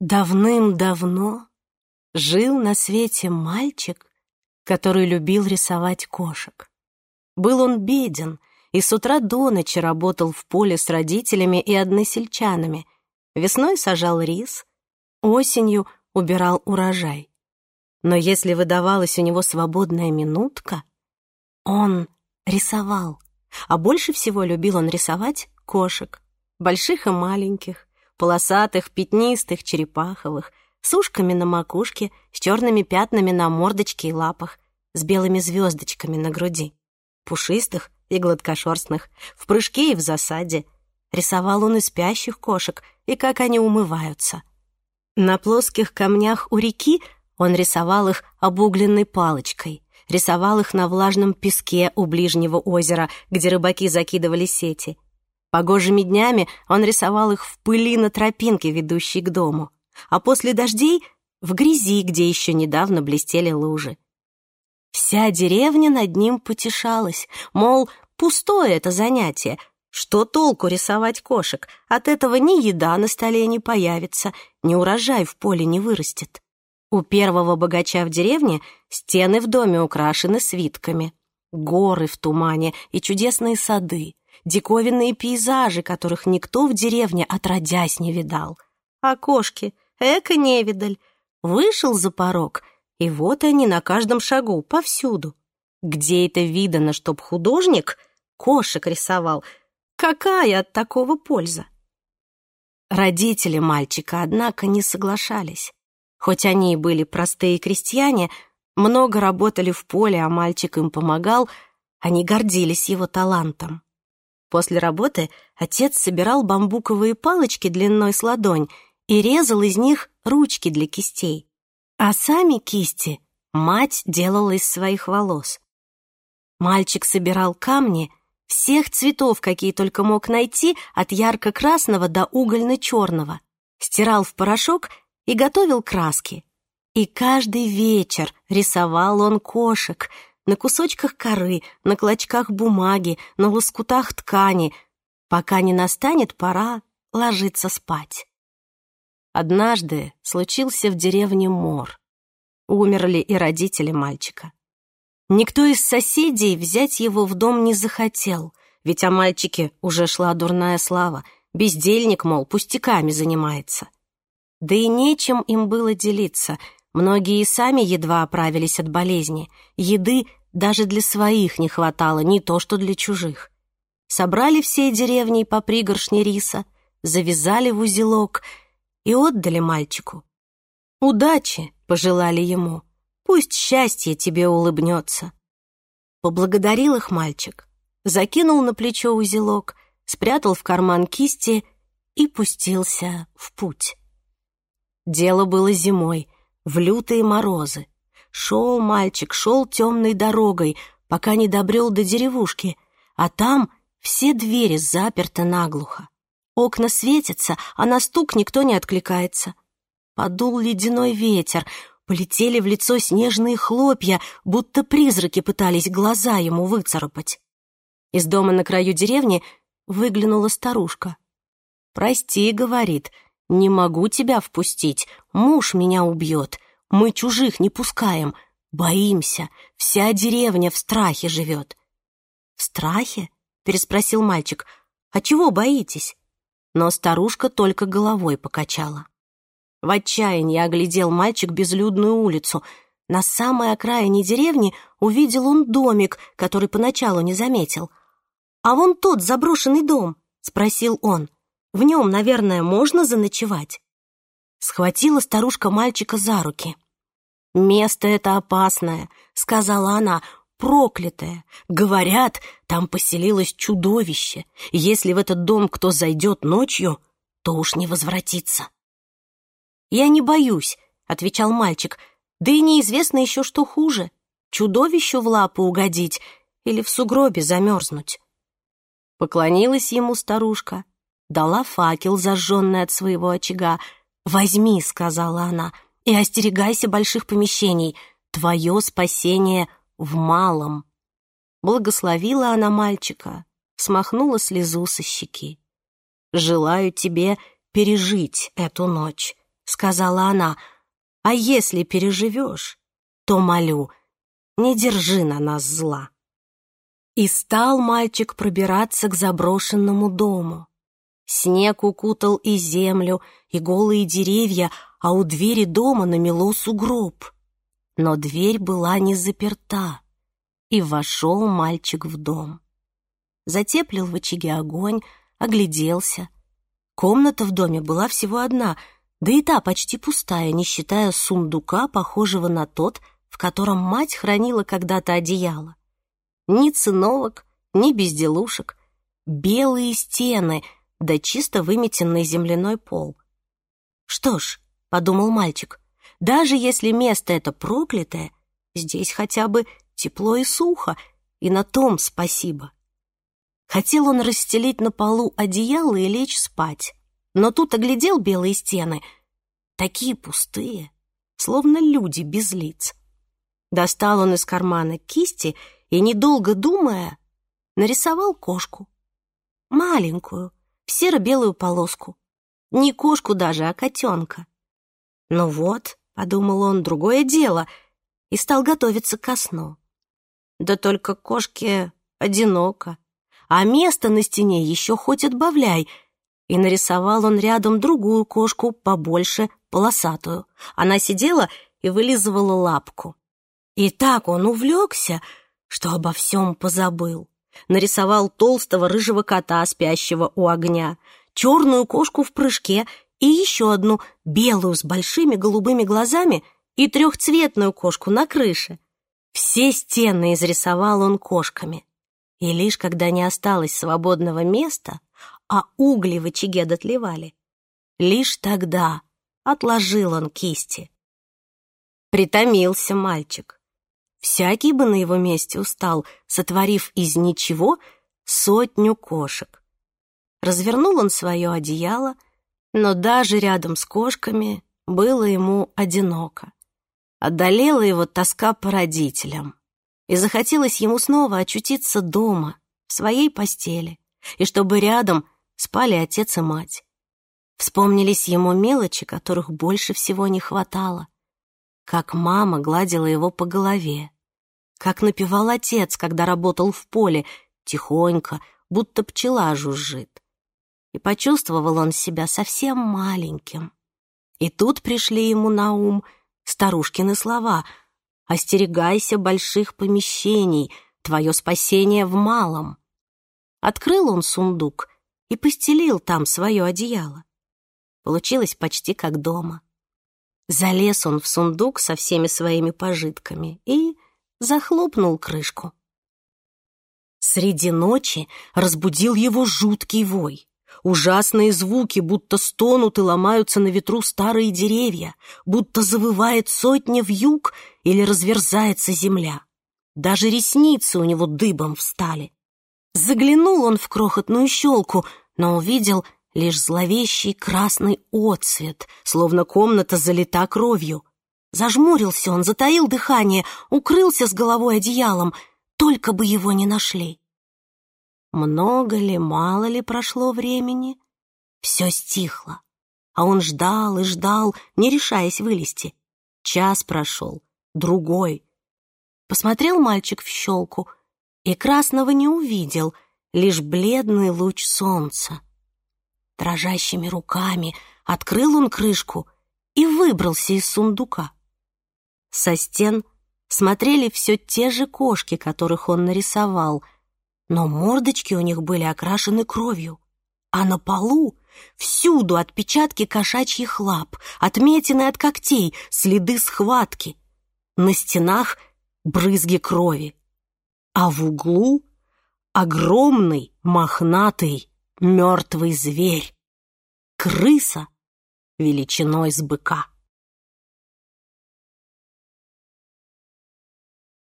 Давным-давно жил на свете мальчик, который любил рисовать кошек. Был он беден и с утра до ночи работал в поле с родителями и односельчанами. Весной сажал рис, осенью убирал урожай. Но если выдавалась у него свободная минутка, он рисовал. А больше всего любил он рисовать кошек, больших и маленьких полосатых, пятнистых, черепаховых, с ушками на макушке, с черными пятнами на мордочке и лапах, с белыми звездочками на груди, пушистых и гладкошерстных, в прыжке и в засаде. Рисовал он и спящих кошек, и как они умываются. На плоских камнях у реки он рисовал их обугленной палочкой, рисовал их на влажном песке у ближнего озера, где рыбаки закидывали сети — Погожими днями он рисовал их в пыли на тропинке, ведущей к дому, а после дождей — в грязи, где еще недавно блестели лужи. Вся деревня над ним потешалась, мол, пустое это занятие, что толку рисовать кошек, от этого ни еда на столе не появится, ни урожай в поле не вырастет. У первого богача в деревне стены в доме украшены свитками, горы в тумане и чудесные сады — диковинные пейзажи, которых никто в деревне отродясь не видал. окошки кошки, эко невидаль, вышел за порог, и вот они на каждом шагу, повсюду. Где это видано, чтоб художник кошек рисовал? Какая от такого польза? Родители мальчика, однако, не соглашались. Хоть они и были простые крестьяне, много работали в поле, а мальчик им помогал, они гордились его талантом. После работы отец собирал бамбуковые палочки длиной с ладонь и резал из них ручки для кистей. А сами кисти мать делала из своих волос. Мальчик собирал камни всех цветов, какие только мог найти, от ярко-красного до угольно-черного, стирал в порошок и готовил краски. И каждый вечер рисовал он кошек — на кусочках коры, на клочках бумаги, на лоскутах ткани, пока не настанет пора ложиться спать. Однажды случился в деревне мор. Умерли и родители мальчика. Никто из соседей взять его в дом не захотел, ведь о мальчике уже шла дурная слава. Бездельник, мол, пустяками занимается. Да и нечем им было делиться — Многие сами едва оправились от болезни. Еды даже для своих не хватало, не то что для чужих. Собрали всей деревней по пригоршне риса, завязали в узелок и отдали мальчику. «Удачи!» — пожелали ему. «Пусть счастье тебе улыбнется!» Поблагодарил их мальчик, закинул на плечо узелок, спрятал в карман кисти и пустился в путь. Дело было зимой — в лютые морозы. Шел мальчик, шел темной дорогой, пока не добрел до деревушки, а там все двери заперты наглухо. Окна светятся, а на стук никто не откликается. Подул ледяной ветер, полетели в лицо снежные хлопья, будто призраки пытались глаза ему выцарапать. Из дома на краю деревни выглянула старушка. «Прости», — говорит, — «Не могу тебя впустить, муж меня убьет, мы чужих не пускаем, боимся, вся деревня в страхе живет». «В страхе?» — переспросил мальчик. «А чего боитесь?» Но старушка только головой покачала. В отчаянии оглядел мальчик безлюдную улицу. На самой окраине деревни увидел он домик, который поначалу не заметил. «А вон тот заброшенный дом?» — спросил он. В нем, наверное, можно заночевать?» Схватила старушка мальчика за руки. «Место это опасное», — сказала она, — «проклятое. Говорят, там поселилось чудовище. Если в этот дом кто зайдет ночью, то уж не возвратится». «Я не боюсь», — отвечал мальчик, — «да и неизвестно еще, что хуже. Чудовищу в лапы угодить или в сугробе замерзнуть». Поклонилась ему старушка дала факел, зажженный от своего очага. «Возьми», — сказала она, — «и остерегайся больших помещений. Твое спасение в малом». Благословила она мальчика, смахнула слезу со щеки. «Желаю тебе пережить эту ночь», — сказала она, — «а если переживешь, то молю, не держи на нас зла». И стал мальчик пробираться к заброшенному дому. Снег укутал и землю, и голые деревья, а у двери дома намело сугроб. Но дверь была не заперта, и вошел мальчик в дом. Затеплил в очаге огонь, огляделся. Комната в доме была всего одна, да и та почти пустая, не считая сундука, похожего на тот, в котором мать хранила когда-то одеяло. Ни циновок, ни безделушек. Белые стены — да чисто выметенный земляной пол. «Что ж», — подумал мальчик, — «даже если место это проклятое, здесь хотя бы тепло и сухо, и на том спасибо». Хотел он расстелить на полу одеяло и лечь спать, но тут оглядел белые стены, такие пустые, словно люди без лиц. Достал он из кармана кисти и, недолго думая, нарисовал кошку. Маленькую, в серо-белую полоску. Не кошку даже, а котенка. «Ну вот», — подумал он, — «другое дело», и стал готовиться ко сну. Да только кошке одиноко, а место на стене еще хоть отбавляй, и нарисовал он рядом другую кошку, побольше, полосатую. Она сидела и вылизывала лапку. И так он увлекся, что обо всем позабыл нарисовал толстого рыжего кота, спящего у огня, черную кошку в прыжке и еще одну белую с большими голубыми глазами и трехцветную кошку на крыше. Все стены изрисовал он кошками. И лишь когда не осталось свободного места, а угли в очаге дотлевали, лишь тогда отложил он кисти. Притомился мальчик. Всякий бы на его месте устал, сотворив из ничего сотню кошек. Развернул он свое одеяло, но даже рядом с кошками было ему одиноко. Одолела его тоска по родителям, и захотелось ему снова очутиться дома, в своей постели, и чтобы рядом спали отец и мать. Вспомнились ему мелочи, которых больше всего не хватало. Как мама гладила его по голове, как напевал отец, когда работал в поле, тихонько, будто пчела жужжит. И почувствовал он себя совсем маленьким. И тут пришли ему на ум старушкины слова «Остерегайся больших помещений, твое спасение в малом». Открыл он сундук и постелил там свое одеяло. Получилось почти как дома. Залез он в сундук со всеми своими пожитками и захлопнул крышку. Среди ночи разбудил его жуткий вой. Ужасные звуки, будто стонут и ломаются на ветру старые деревья, будто завывает сотня вьюг или разверзается земля. Даже ресницы у него дыбом встали. Заглянул он в крохотную щелку, но увидел лишь зловещий красный отцвет, словно комната залита кровью. Зажмурился он, затаил дыхание, укрылся с головой одеялом, только бы его не нашли. Много ли, мало ли прошло времени, все стихло, а он ждал и ждал, не решаясь вылезти. Час прошел, другой. Посмотрел мальчик в щелку и красного не увидел, лишь бледный луч солнца. Дрожащими руками открыл он крышку и выбрался из сундука. Со стен смотрели все те же кошки, которых он нарисовал, но мордочки у них были окрашены кровью, а на полу всюду отпечатки кошачьих лап, отметины от когтей, следы схватки. На стенах брызги крови, а в углу огромный мохнатый мертвый зверь. Крыса величиной с быка.